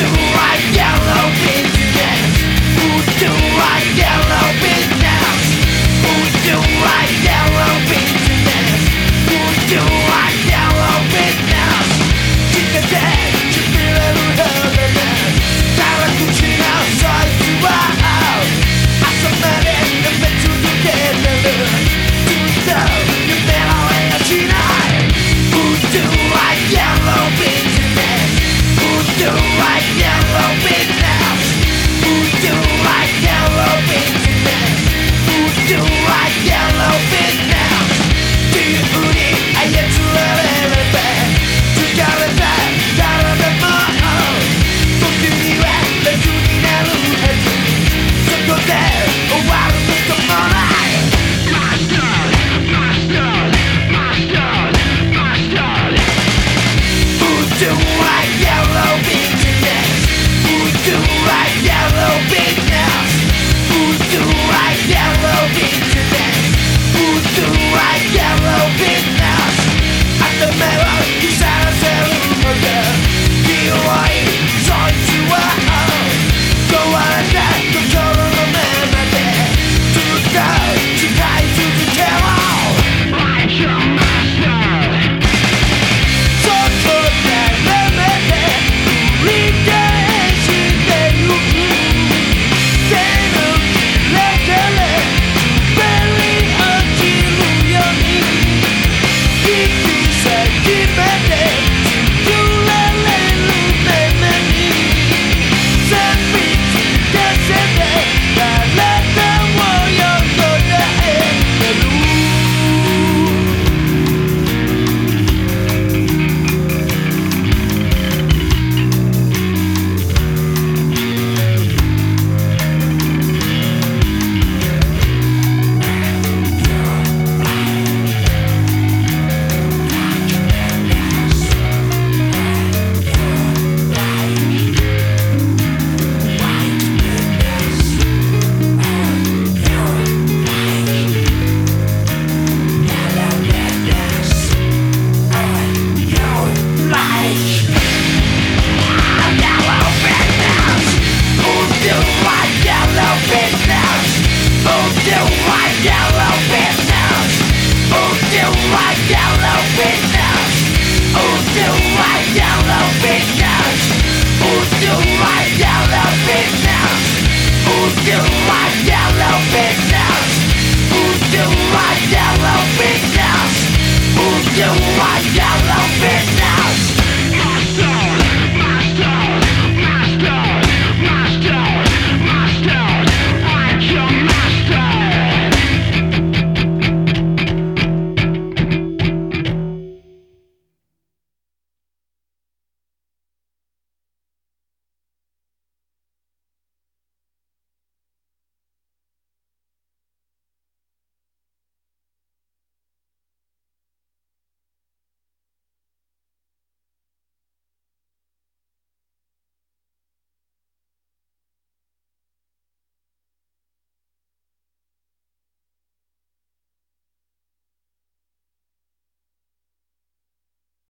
Do Yellow who do I yellow vision? Do my yellow business? Move my yellow business. My yellow business. My yellow business. My yellow business. My yellow business. My yellow business. My yellow business.